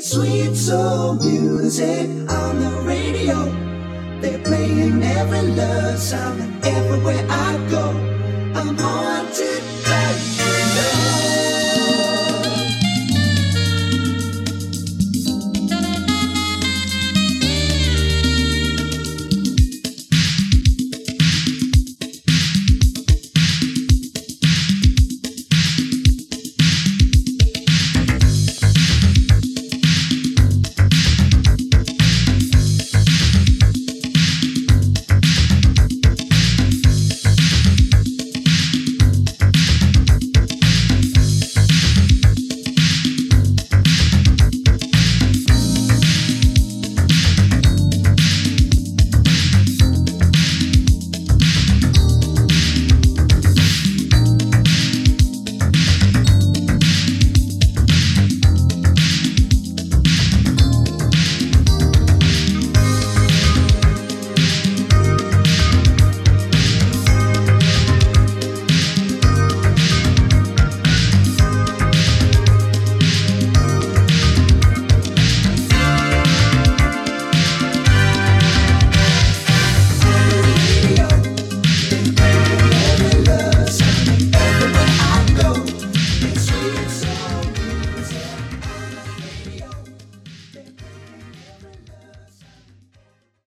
sweet soul music on the radio. They're playing every love song, and everywhere